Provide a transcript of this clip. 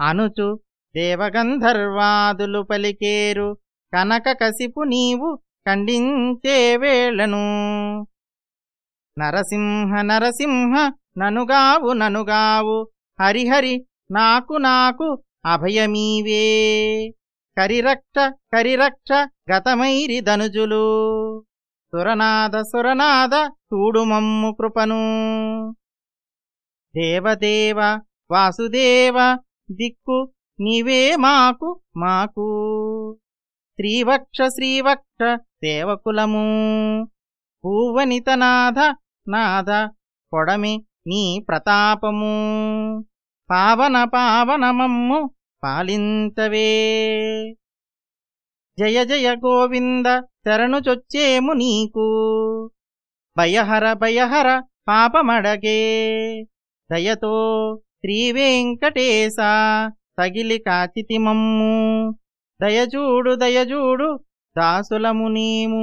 అనుచు దేవగంధర్వాదులు పలికేరు కనక కసిపు నీవు ఖండించే వేళను. నరసింహ నరసింహ ననుగావు ననుగావు హరిహరి నాకు నాకు అభయమీవే. కరిరక్ష కరిరక్ష గతమైరి ధనుజులు సురనాద సురనాద చూడుమమ్ము కృపను. దేవదేవ వాసుదేవ దిక్కు నీవే మాకు మాకు. శ్రీవక్ష శ్రీవక్ష సేవకులము. పూవనితనాథ నాథ పొడమి నీ ప్రతాపము. పావన పావనమమ్ము పాలింతవే. జయ జయ గోవింద శరణుచొచ్చేము నీకు. భయహర భయహర పాపమడగే. దయతో శ్రీవేంకటేశ తగిలి కాచితిమమ్ము దయచూడు దయచూడు దాసులము నీము